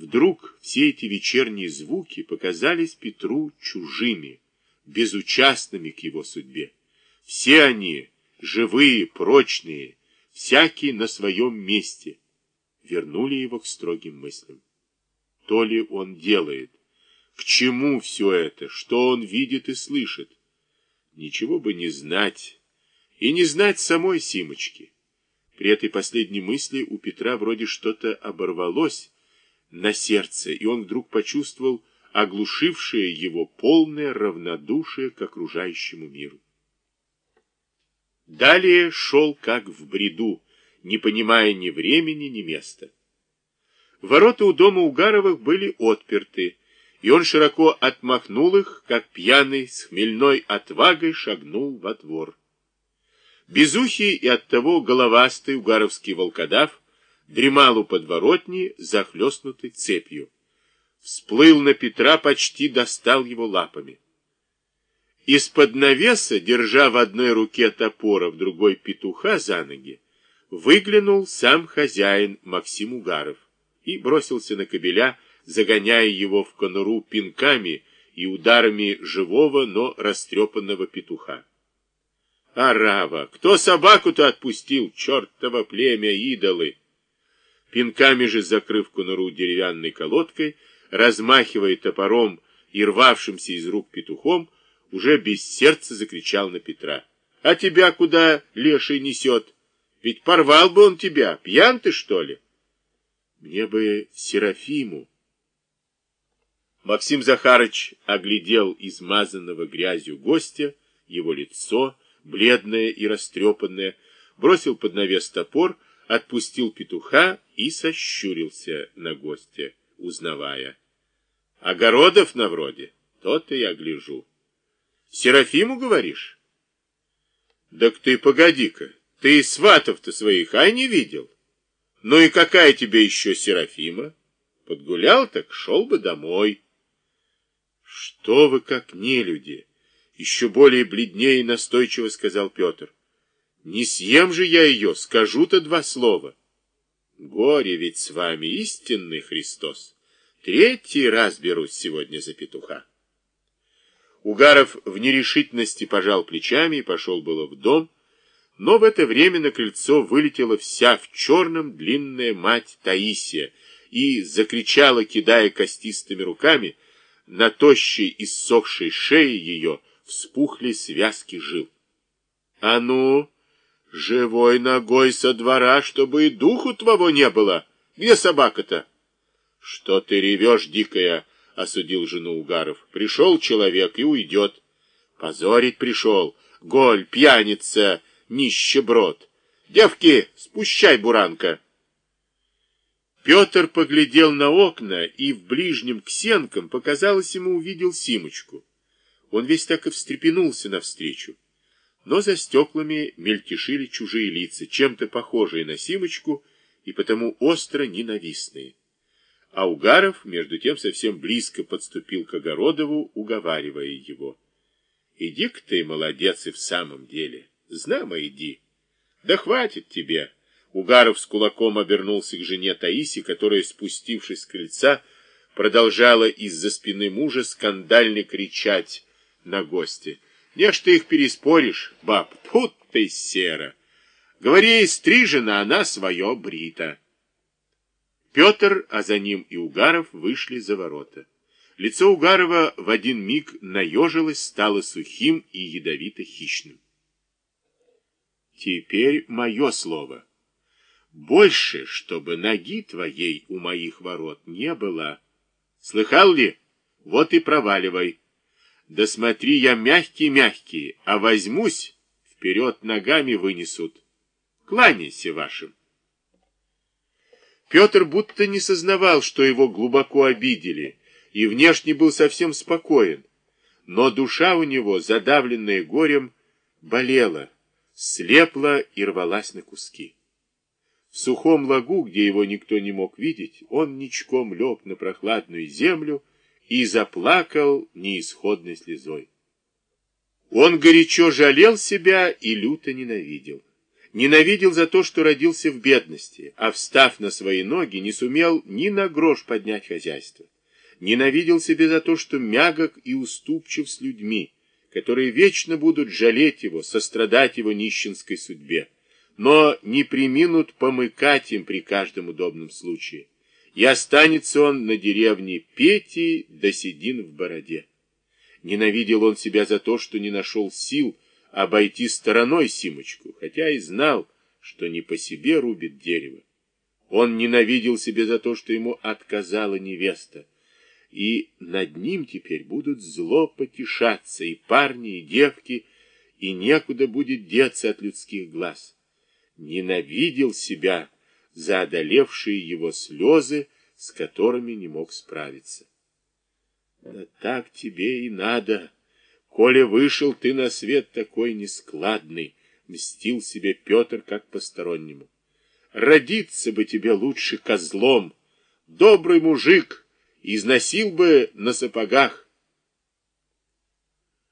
Вдруг все эти вечерние звуки показались Петру чужими, безучастными к его судьбе. Все они, живые, прочные, всякий на своем месте, вернули его к строгим мыслям. То ли он делает? К чему все это? Что он видит и слышит? Ничего бы не знать. И не знать самой Симочки. При этой последней мысли у Петра вроде что-то оборвалось на сердце, и он вдруг почувствовал оглушившее его полное равнодушие к окружающему миру. Далее шел как в бреду, не понимая ни времени, ни места. Ворота у дома Угаровых были отперты, и он широко отмахнул их, как пьяный, с хмельной отвагой шагнул во двор. Безухий и оттого головастый угаровский волкодав дремал у подворотни, захлестнутый цепью. Всплыл на Петра, почти достал его лапами. Из-под навеса, держа в одной руке топора, в другой петуха за ноги, выглянул сам хозяин Максим Угаров и бросился на кобеля, загоняя его в конуру пинками и ударами живого, но растрепанного петуха. Арава! Кто собаку-то отпустил? Чертово племя, идолы! Пинками же, закрыв конуру деревянной колодкой, размахивая топором и рвавшимся из рук петухом, уже без сердца закричал на Петра. «А тебя куда леший несет? Ведь порвал бы он тебя. Пьян ты, что ли?» «Мне бы Серафиму». Максим Захарыч оглядел измазанного грязью гостя, его лицо, бледное и растрепанное, бросил под навес топор, отпустил петуха и сощурился на гостя, узнавая. Огородов на вроде, то-то я гляжу. Серафиму говоришь? Так ты погоди-ка, ты сватов-то своих, ай, не видел? Ну и какая тебе еще Серафима? Подгулял, так шел бы домой. Что вы как нелюди! Еще более бледнее и настойчиво сказал Петр. Не съем же я ее, скажу-то два слова. Горе ведь с вами, истинный Христос. Третий раз берусь сегодня за петуха. Угаров в нерешительности пожал плечами и пошел было в дом, но в это время на крыльцо вылетела вся в черном длинная мать Таисия и закричала, кидая костистыми руками, на тощей иссохшей шее ее вспухли связки жил. — А ну! Живой ногой со двора, чтобы и духу твоего не было. Где собака-то? Что ты ревешь, дикая? Осудил жену Угаров. Пришел человек и уйдет. Позорить пришел. Голь, пьяница, нищеброд. Девки, спущай, буранка. Петр поглядел на окна и в ближнем к сенкам, показалось ему, увидел Симочку. Он весь так и встрепенулся навстречу но за стеклами мельтешили чужие лица, чем-то похожие на Симочку и потому остро ненавистные. А Угаров, между тем, совсем близко подступил к Огородову, уговаривая его. «Иди-ка ты, молодец, и в самом деле. Знамо, иди. Да хватит тебе!» Угаров с кулаком обернулся к жене Таиси, которая, спустившись с крыльца, продолжала из-за спины мужа скандально кричать на гостя. Не ж ты их переспоришь, баб, тут ты сера. Говори, стрижена, она свое брита. Петр, а за ним и Угаров вышли за ворота. Лицо Угарова в один миг наежилось, стало сухим и ядовито-хищным. Теперь мое слово. Больше, чтобы ноги твоей у моих ворот не было. Слыхал ли? Вот и проваливай. Да смотри, я мягкий-мягкий, а возьмусь, вперед ногами вынесут. Кланяйся вашим. Петр будто не сознавал, что его глубоко обидели, и внешне был совсем спокоен. Но душа у него, задавленная горем, болела, слепла и рвалась на куски. В сухом лагу, где его никто не мог видеть, он ничком лег на прохладную землю, и заплакал неисходной слезой. Он горячо жалел себя и люто ненавидел. Ненавидел за то, что родился в бедности, а встав на свои ноги, не сумел ни на грош поднять хозяйство. Ненавидел себя за то, что мягок и уступчив с людьми, которые вечно будут жалеть его, сострадать его нищенской судьбе, но не приминут помыкать им при каждом удобном случае. И останется он на деревне Пети до седин в бороде. Ненавидел он себя за то, что не нашел сил обойти стороной Симочку, хотя и знал, что не по себе рубит дерево. Он ненавидел себя за то, что ему отказала невеста, и над ним теперь будут зло потешаться и парни, и девки, и некуда будет деться от людских глаз. Ненавидел себя за одолевшие его слезы, с которыми не мог справиться. Да так тебе и надо, коли вышел ты на свет такой нескладный, мстил себе Петр как постороннему. Родиться бы тебе лучше козлом, добрый мужик, износил бы на сапогах,